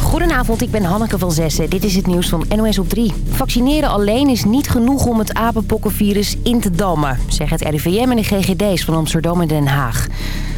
Goedenavond, ik ben Hanneke van Zessen. Dit is het nieuws van NOS op 3. Vaccineren alleen is niet genoeg om het apenpokkenvirus in te dammen... zeggen het RIVM en de GGD's van Amsterdam en Den Haag.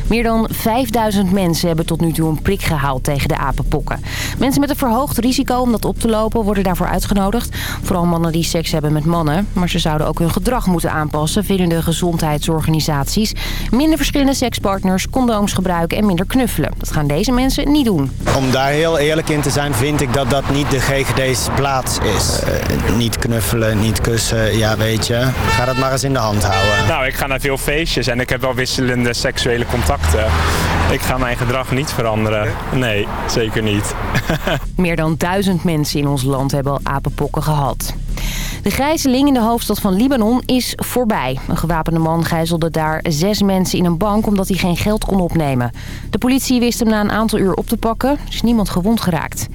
Meer dan 5000 mensen hebben tot nu toe een prik gehaald tegen de apenpokken. Mensen met een verhoogd risico om dat op te lopen worden daarvoor uitgenodigd. Vooral mannen die seks hebben met mannen. Maar ze zouden ook hun gedrag moeten aanpassen, vinden de gezondheidsorganisaties. Minder verschillende sekspartners, condooms gebruiken en minder knuffelen. Dat gaan deze mensen niet doen. Om daar heel eerlijk in te zijn, vind ik dat dat niet de GGD's plaats is. Uh, niet knuffelen, niet kussen, ja weet je. Ga dat maar eens in de hand houden. Nou, ik ga naar veel feestjes en ik heb wel wisselende seksuele contacten. Ik ga mijn gedrag niet veranderen. Nee, zeker niet. Meer dan duizend mensen in ons land hebben al apenpokken gehad. De gijzeling in de hoofdstad van Libanon is voorbij. Een gewapende man gijzelde daar zes mensen in een bank omdat hij geen geld kon opnemen. De politie wist hem na een aantal uur op te pakken. Er is niemand gewond geraakt.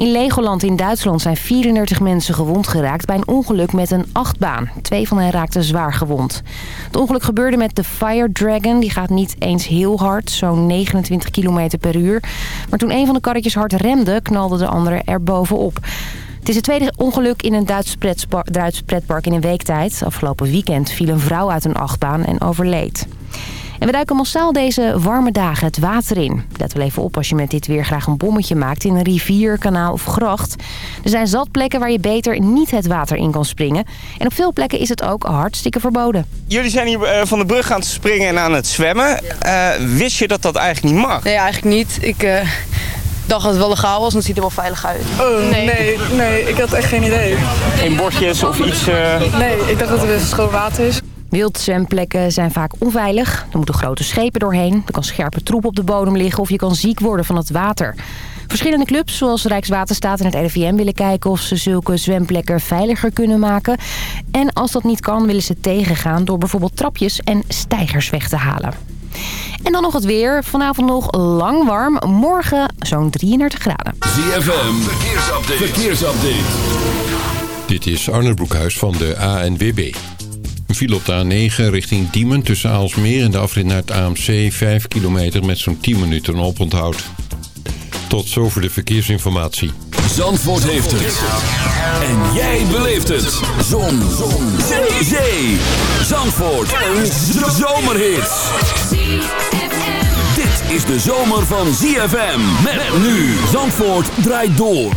In Legoland in Duitsland zijn 34 mensen gewond geraakt bij een ongeluk met een achtbaan. Twee van hen raakten zwaar gewond. Het ongeluk gebeurde met de Fire Dragon. Die gaat niet eens heel hard, zo'n 29 km per uur. Maar toen een van de karretjes hard remde, knalde de andere er bovenop. Het is het tweede ongeluk in een Duits pretpark, Duits pretpark in een weektijd. Afgelopen weekend viel een vrouw uit een achtbaan en overleed. En we duiken massaal deze warme dagen het water in. Let wel even op als je met dit weer graag een bommetje maakt in een rivier, kanaal of gracht. Er zijn zat plekken waar je beter niet het water in kan springen. En op veel plekken is het ook hartstikke verboden. Jullie zijn hier van de brug aan het springen en aan het zwemmen. Uh, wist je dat dat eigenlijk niet mag? Nee, eigenlijk niet. Ik... Uh dacht dat het wel legaal was, ziet het er wel veilig uit. Oh, nee. nee, nee, ik had echt geen idee. Geen bordjes of iets? Uh... Nee, ik dacht dat het schoon water is. Wildzwemplekken zijn vaak onveilig. Er moeten grote schepen doorheen. Er kan scherpe troep op de bodem liggen of je kan ziek worden van het water. Verschillende clubs zoals Rijkswaterstaat en het RIVM willen kijken of ze zulke zwemplekken veiliger kunnen maken. En als dat niet kan willen ze tegengaan door bijvoorbeeld trapjes en stijgers weg te halen. En dan nog het weer. Vanavond nog lang warm. Morgen zo'n 33 graden. ZFM, verkeersupdate. verkeersupdate. Dit is Arne Broekhuis van de ANWB. File op de A9 richting Diemen tussen Aalsmeer en de afrit naar het AMC 5 kilometer met zo'n 10 minuten oponthoud. Tot zover de verkeersinformatie. Zandvoort heeft het. En jij beleeft het. Zon. Zon. Zee. Zandvoort. Een zomerhit. Dit is de zomer van ZFM. Met nu. Zandvoort draait door.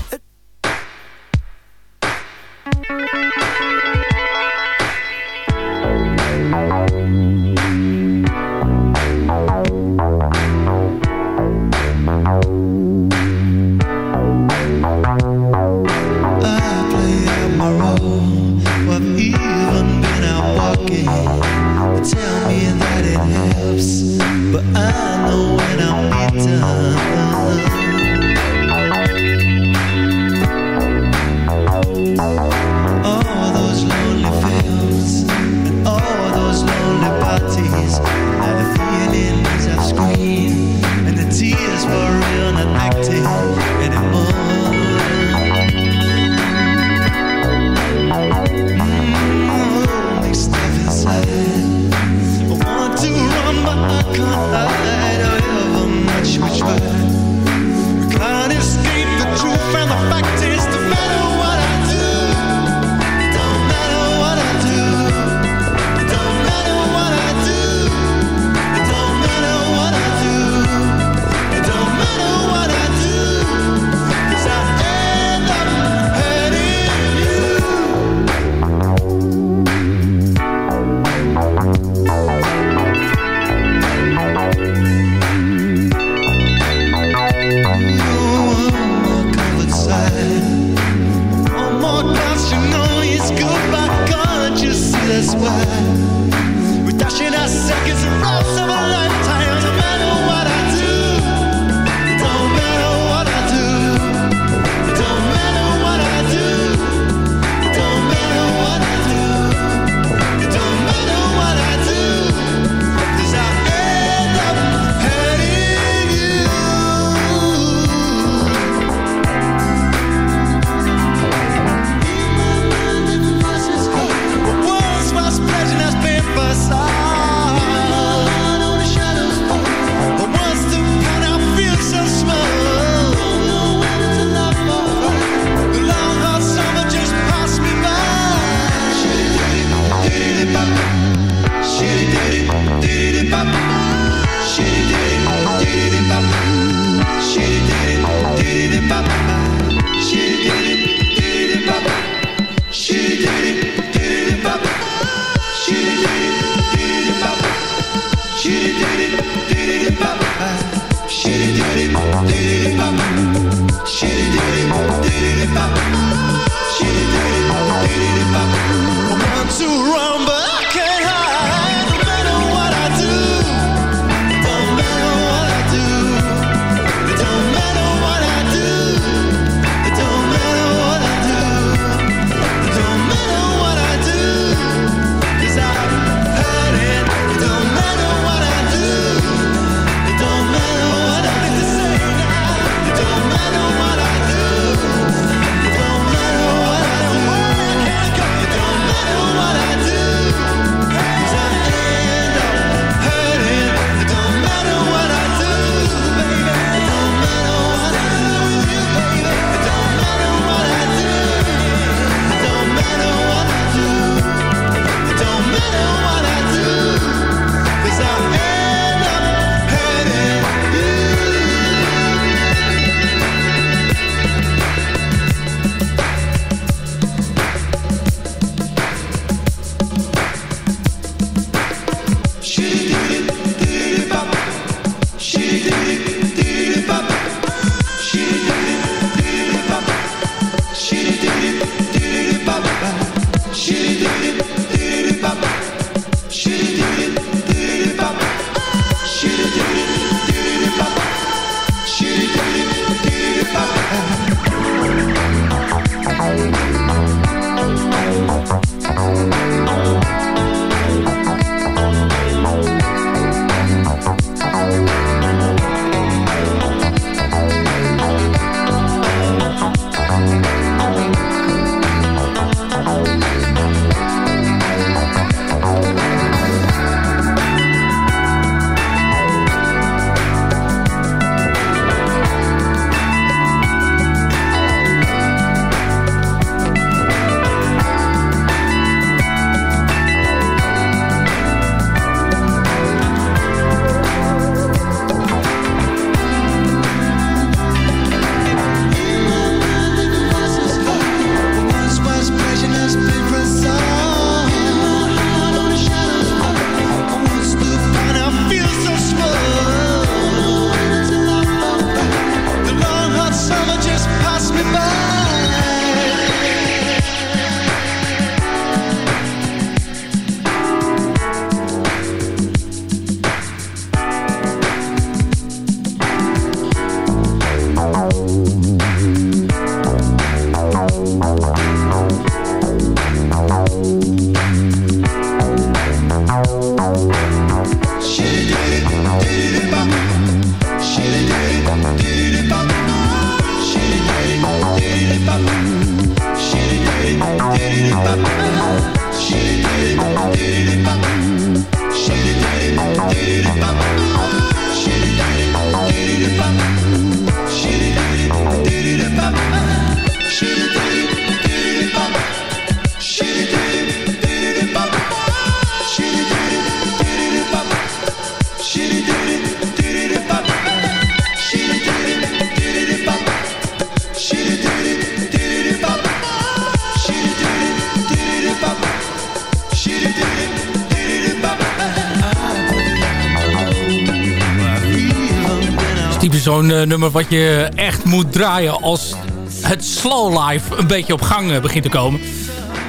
Nummer wat je echt moet draaien als het slow life een beetje op gang begint te komen.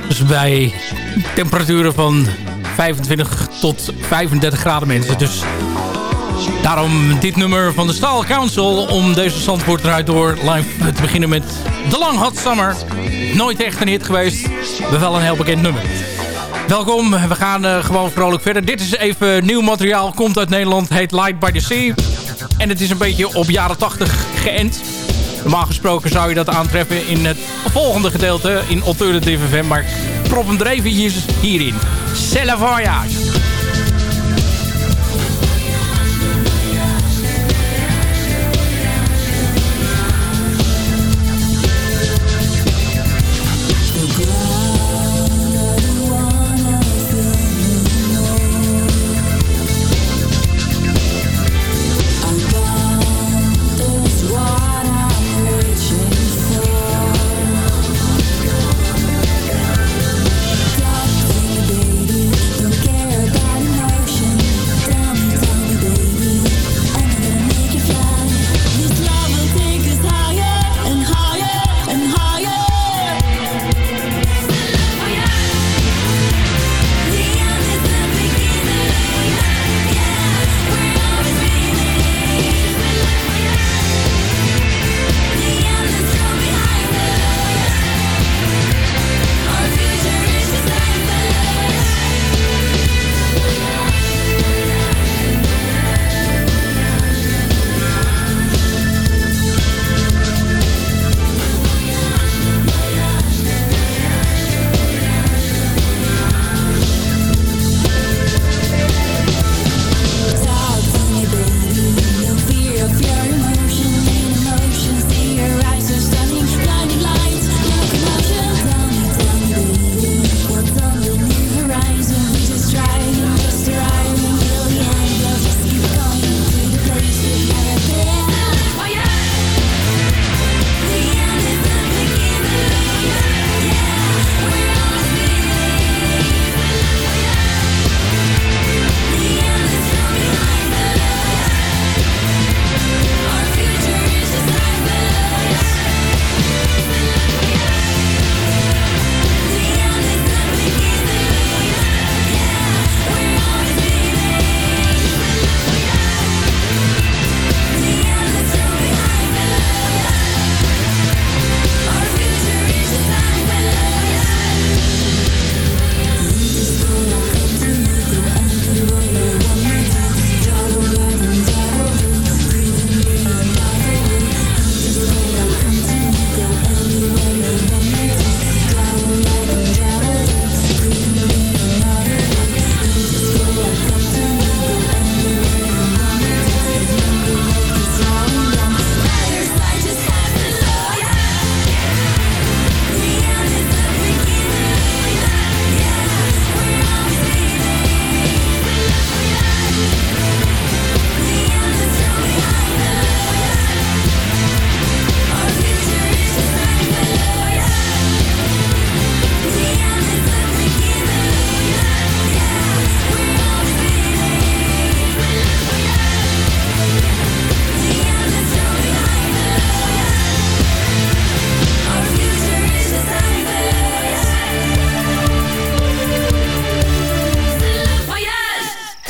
Dus bij temperaturen van 25 tot 35 graden mensen. Dus daarom dit nummer van de Staal Council om deze Zandvoort eruit door live te beginnen met The Long Hot Summer. Nooit echt een hit geweest, maar wel een heel bekend nummer. Welkom, we gaan uh, gewoon vrolijk verder. Dit is even nieuw materiaal, komt uit Nederland, heet Light by the Sea. En het is een beetje op jaren 80 geënt. Normaal gesproken zou je dat aantreffen in het volgende gedeelte in Alternative FM. Maar prop hem er hierin. C'est la voyage.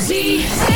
See.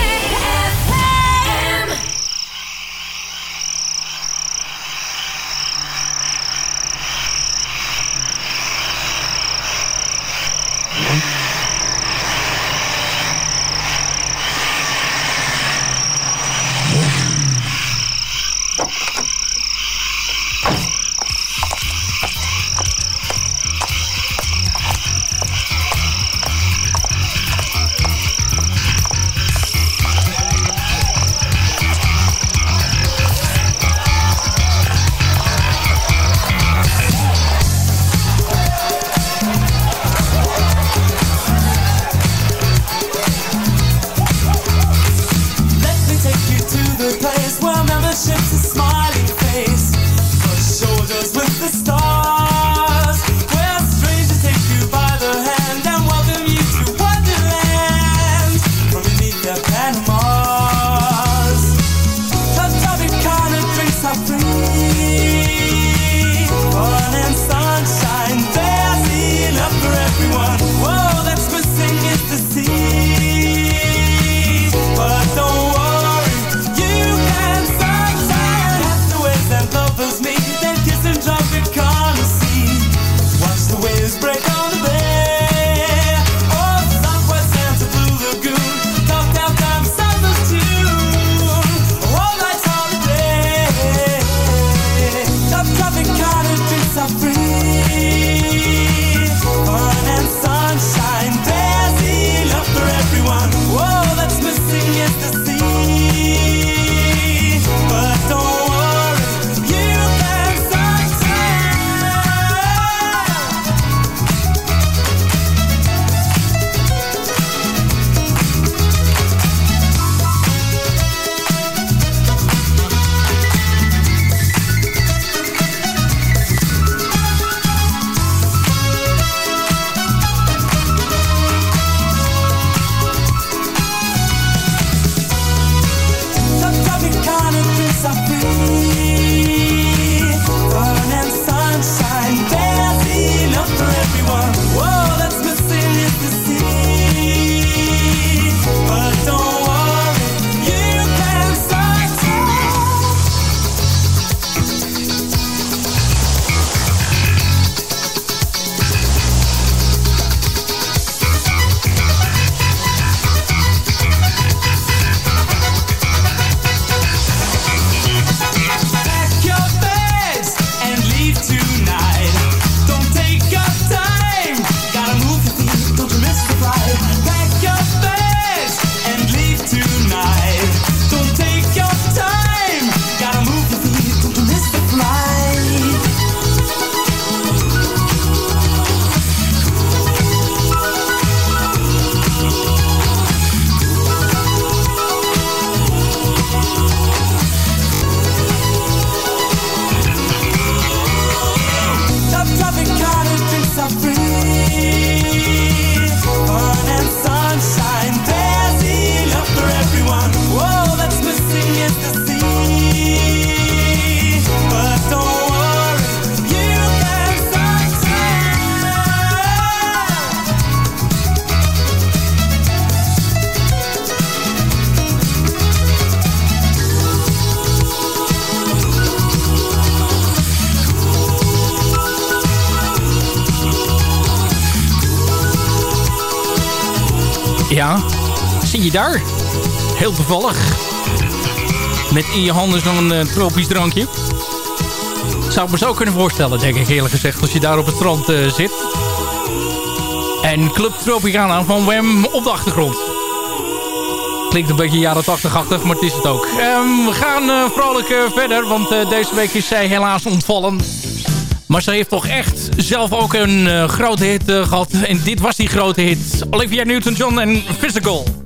Zie je daar? Heel toevallig. Met in je handen zo'n uh, tropisch drankje. Zou ik me zo kunnen voorstellen, denk ik eerlijk gezegd, als je daar op het strand uh, zit. En Club Tropicana van Wem op de achtergrond. Klinkt een beetje jaren 80-achtig, maar het is het ook. Um, we gaan uh, vrolijk verder, want deze week is zij helaas ontvallen. Maar ze heeft toch echt zelf ook een grote hit gehad. En dit was die grote hit. Olivia Newton-John en Physical.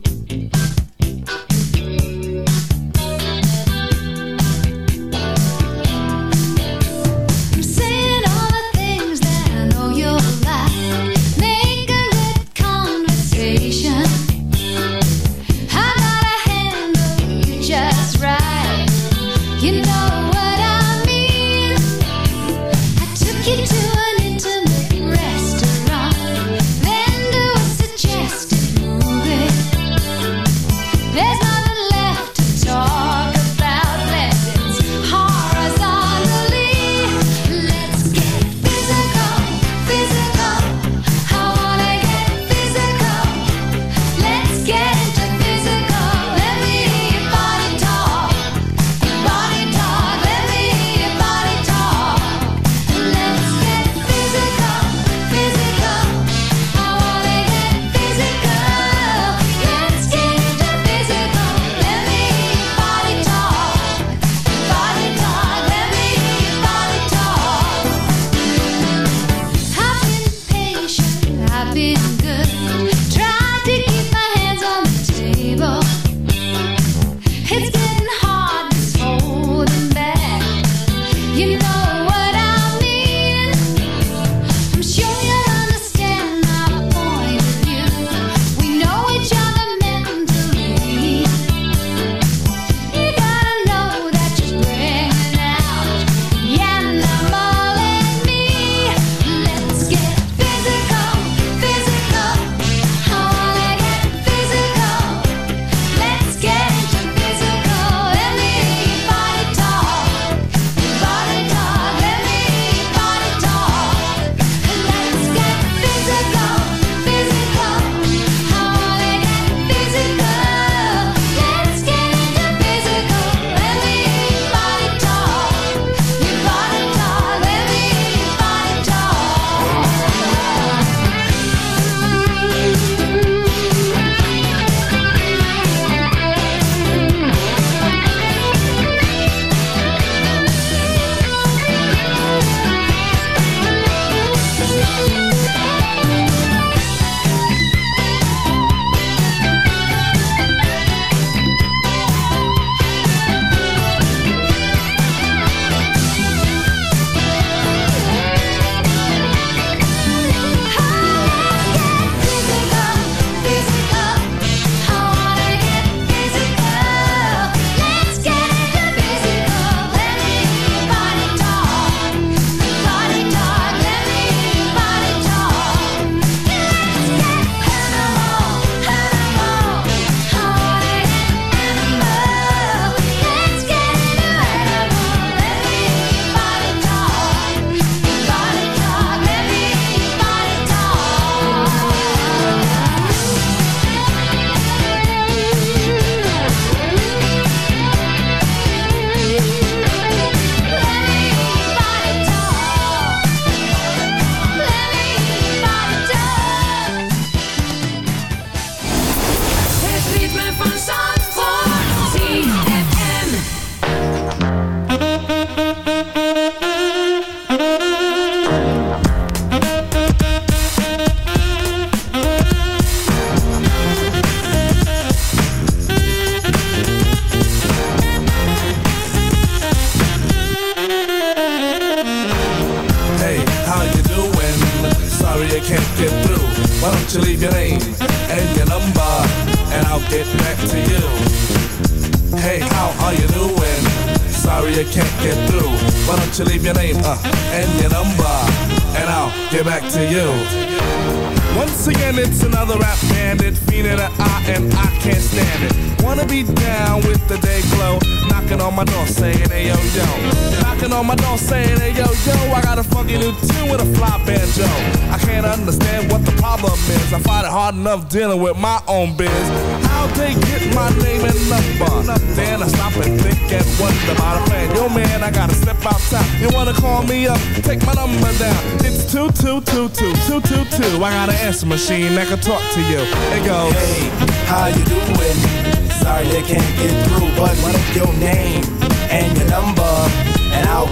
Machine that can talk to you. It goes.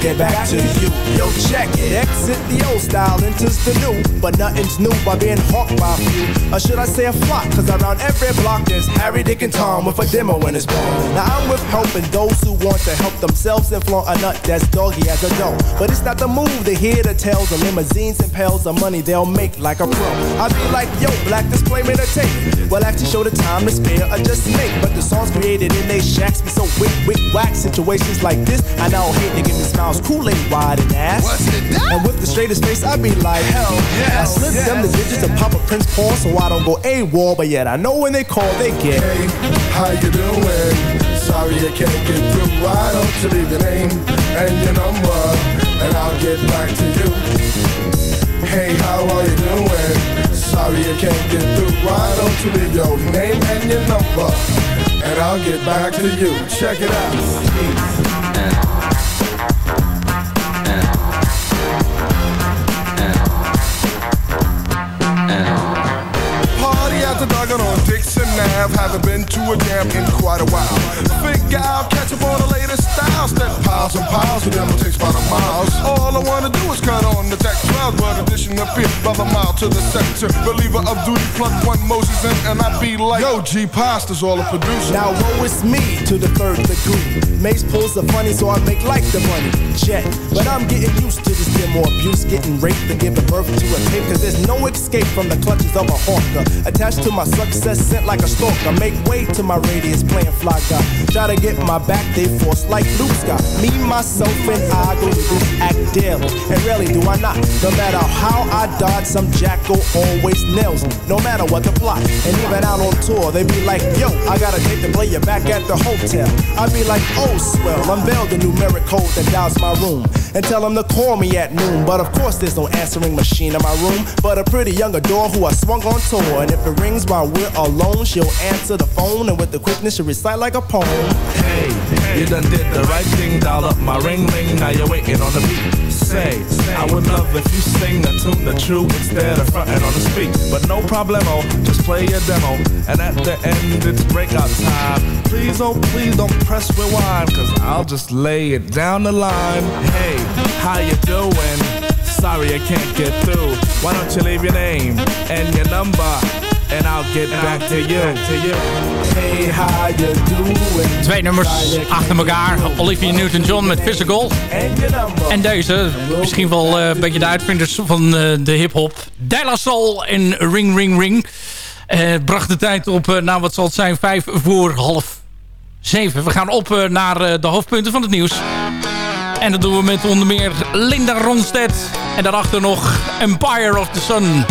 Get back to you. Yo, check it. Exit the old style, enters the new. But nothing's new by being hawked by a few. Or should I say a flock? Cause around every block there's Harry, Dick, and Tom with a demo in his palm. Now I'm with helping those who want to help themselves and flaunt a nut that's doggy as a dough. But it's not the move to hear the tales of limousines and pails of money they'll make like a pro. I be like, yo, black disclaimer to tape. Well, actually show the time to spare or just make. But the songs created in they shacks be so wick, wick, whack. Situations like this, I now hate niggas Give me smiles, Kool-Aid wide and ass. What's it done? And with the straightest face, I be like, hell yeah. I slip yes. them the digits of Papa Prince Paul so I don't go AWOL, but yet I know when they call, they get. Hey, how you doing? Sorry I can't get through. Why don't you leave your name and your number, and I'll get back to you. Hey, how are you doing? Sorry I can't get through. Why don't you leave your name and your number, and I'll get back to you. Check it out. The doggone on Dixon Ave. Haven't been to a jam in quite a while. Figure I'll catch up on the latest style. Step piles and piles of them will take about a miles. All I wanna do is cut on the deck clouds. But addition of fear by the mile to the sector. Believer of duty, plug one Moses in, and I be like, Yo, G Pasta's all a producer. Now woe is me to the third degree. Mace pulls the funny, so I make like the money. Jet, but I'm getting used to this more abuse, getting raped and giving birth to a tape. Cause there's no escape from the clutches of a hawker. Attached to my success sent like a stalker. Make way to my radius playing fly guy. Try to get my back, they force like Luke Scott. Me, myself, and I go act daily. And rarely do I not. No matter how I dodge, some jackal always nails me. No matter what the plot. And even out on tour, they be like, yo, I got a date to the player back at the hotel. I be like, oh, swell, unveil the numeric code that dials my room. And tell them to call me at noon. But of course, there's no answering machine in my room. But a pretty young adore who I swung on tour. And if it rings, while we're alone. She'll answer the phone and with the quickness she'll recite like a poem. Hey, you done did the right thing, dial up my ring ring. Now you're waiting on the beat. Say, I would love if you sing the tune the true instead of fronting on the speak. But no problemo, just play your demo. And at the end it's breakout time. Please, oh please don't press rewind, cause I'll just lay it down the line. Hey, how you doing? Sorry I can't get through. Why don't you leave your name and your number? And I'll get back to you. Hey, how you doing? Twee nummers achter elkaar. Olivia Newton-John met Physical. En deze, misschien wel uh, een beetje de uitvinders van uh, de hip-hop. Della Soul en Ring Ring Ring. Uh, bracht de tijd op, nou wat zal het zijn, vijf voor half zeven. We gaan op naar de hoofdpunten van het nieuws. En dat doen we met onder meer Linda Ronstedt. En daarachter nog Empire of the Sun.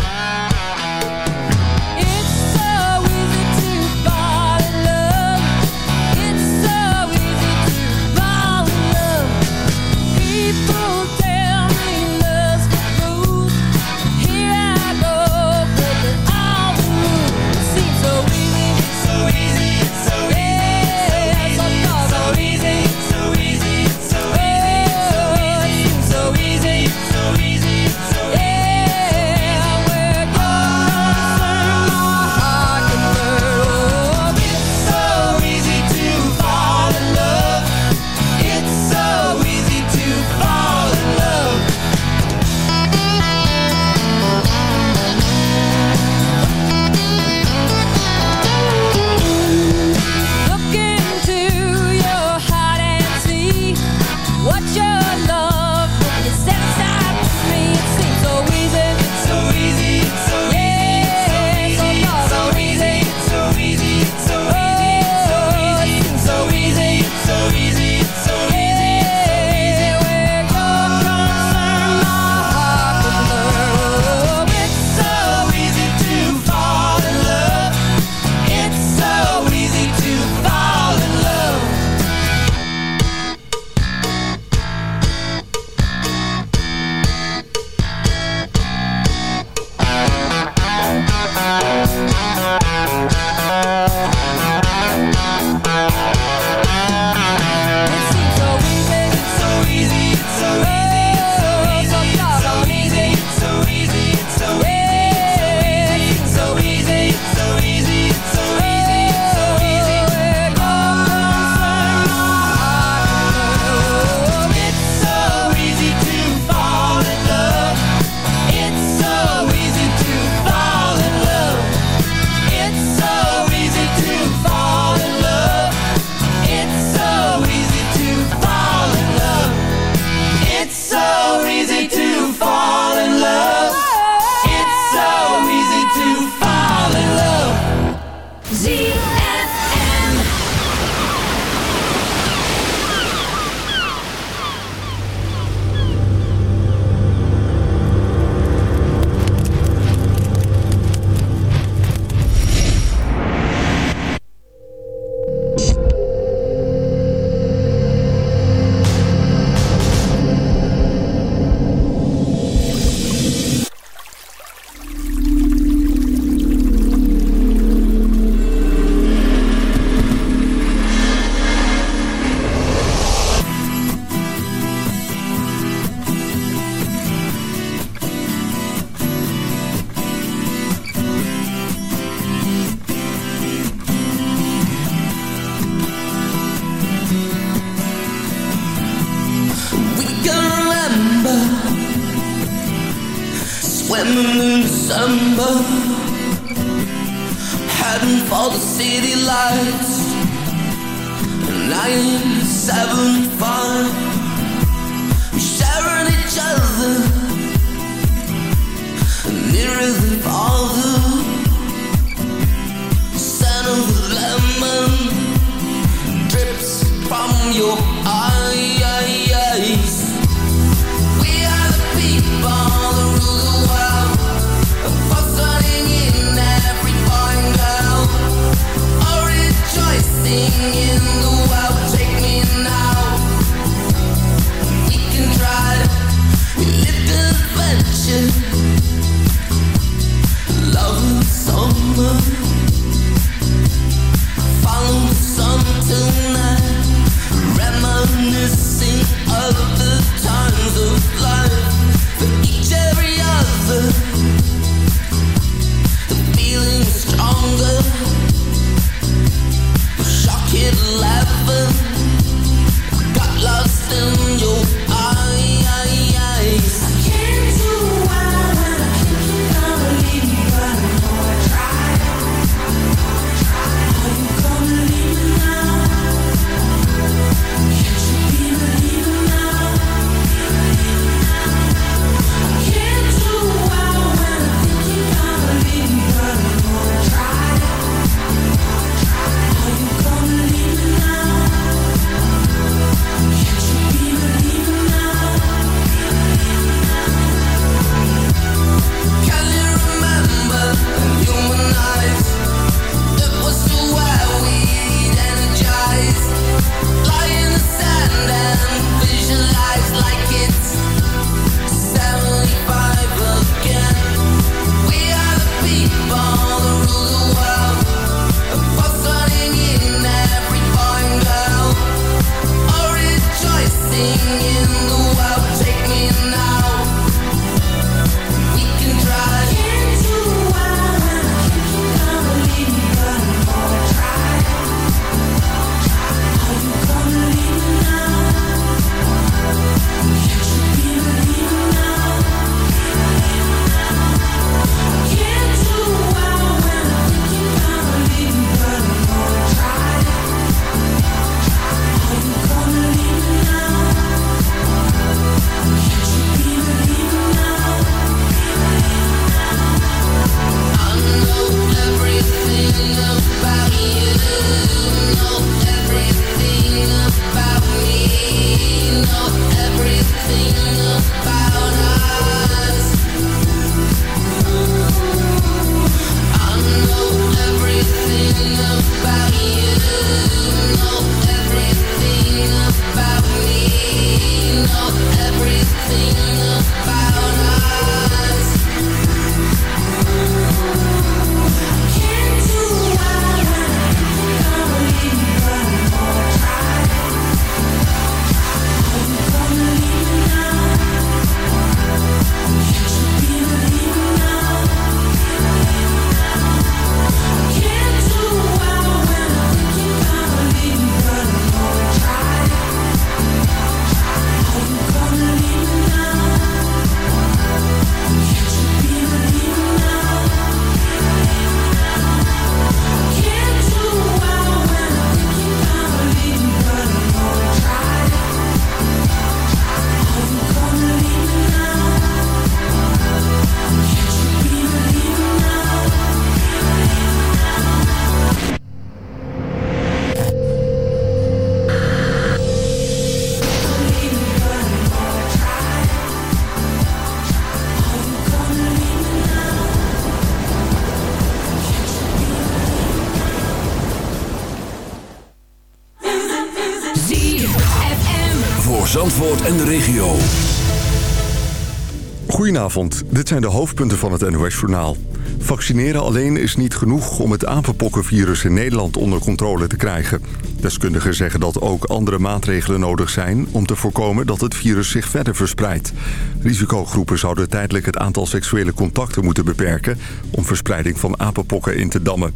Dit zijn de hoofdpunten van het NOS-journaal. Vaccineren alleen is niet genoeg om het apenpokkenvirus in Nederland onder controle te krijgen. Deskundigen zeggen dat ook andere maatregelen nodig zijn... om te voorkomen dat het virus zich verder verspreidt. Risicogroepen zouden tijdelijk het aantal seksuele contacten moeten beperken... om verspreiding van apenpokken in te dammen.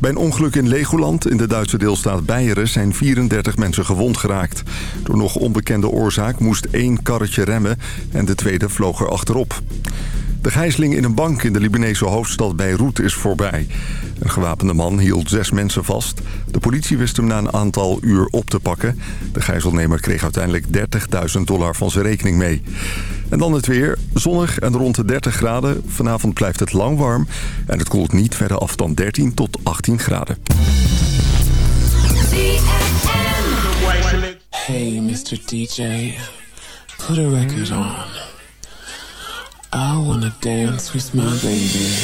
Bij een ongeluk in Legoland in de Duitse deelstaat Beieren zijn 34 mensen gewond geraakt. Door nog onbekende oorzaak moest één karretje remmen en de tweede vloog er achterop. De gijzeling in een bank in de Libanese hoofdstad Beirut is voorbij. Een gewapende man hield zes mensen vast. De politie wist hem na een aantal uur op te pakken. De gijzelnemer kreeg uiteindelijk 30.000 dollar van zijn rekening mee. En dan het weer. Zonnig en rond de 30 graden. Vanavond blijft het lang warm. En het koelt niet verder af dan 13 tot 18 graden. Hey, Mr. DJ, put a record on. I wanna dance with my baby.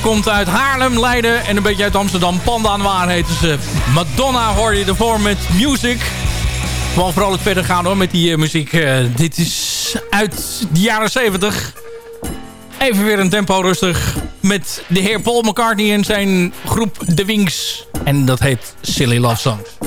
Komt uit Haarlem, Leiden en een beetje uit Amsterdam. Panda aan Waar heten ze. Madonna hoor je ervoor met Music. Gewoon vrolijk verder gaan hoor met die eh, muziek. Eh, dit is uit de jaren 70. Even weer een tempo rustig met de heer Paul McCartney en zijn groep The Wings. En dat heet Silly Love Songs.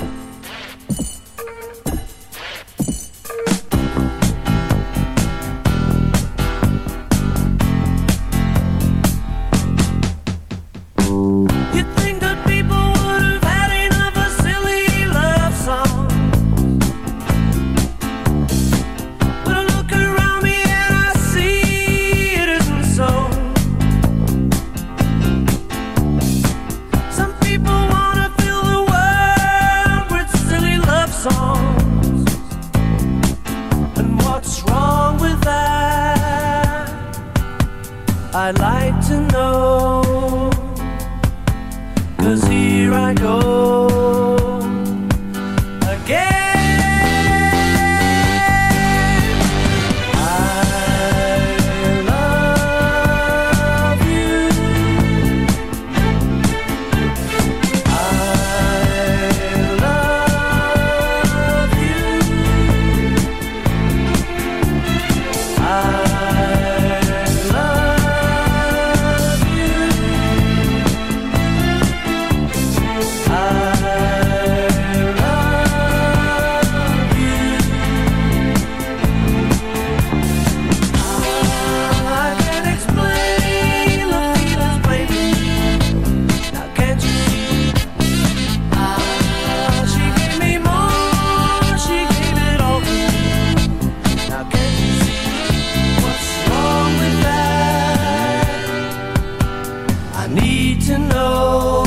I need to know.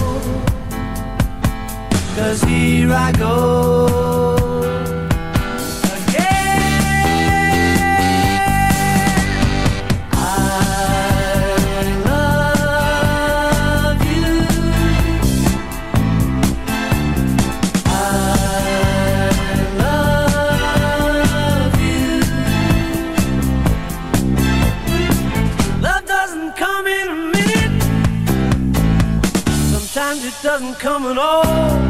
Cause here I go doesn't come at all.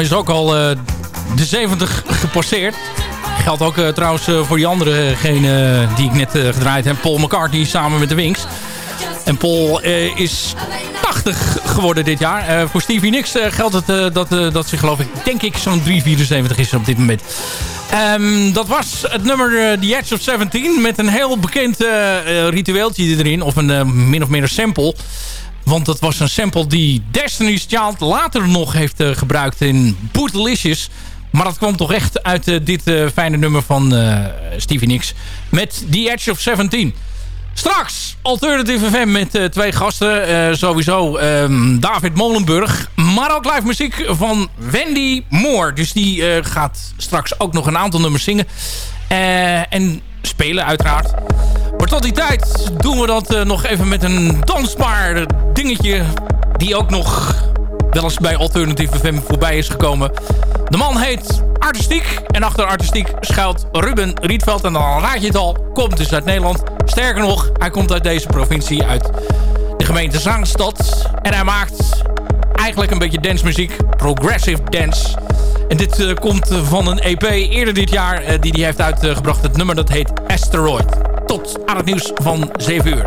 Is ook al eh, de 70 gepasseerd. Geldt ook eh, trouwens eh, voor die anderegene die ik net gedraaid heb. Paul McCartney samen met de Wings. En Paul is 80 geworden dit jaar. Voor Stevie Nicks geldt het dat, dat ze geloof ik, denk ik, zo'n 374 is op dit moment. Ehm, dat was het nummer The Edge of 17 met een heel bekend ritueeltje erin. Of een min of meer sample. Want dat was een sample die Destiny's Child later nog heeft eh, gebruikt in Bootylicious. Maar dat kwam toch echt uit eh, dit eh, fijne nummer van Stevie Nicks. Met The Edge of 17. Straks Alternative FM met eh, twee gasten. Eh, sowieso ehm, David Molenburg. Maar ook live muziek van Wendy Moore. Dus die eh, gaat straks ook nog een aantal nummers zingen. En spelen uiteraard. Maar tot die tijd doen we dat nog even met een dansbaar dingetje. Die ook nog wel eens bij Alternative FM voorbij is gekomen. De man heet Artistiek. En achter Artistiek schuilt Ruben Rietveld. En dan raad je het al, komt dus uit Nederland. Sterker nog, hij komt uit deze provincie, uit de gemeente Zaanstad. En hij maakt eigenlijk een beetje dancemuziek. Progressive dance. En dit eh, komt van een EP eerder dit jaar eh, die hij heeft uitgebracht. Het nummer dat heet Asteroid. Tot aan het nieuws van 7 uur.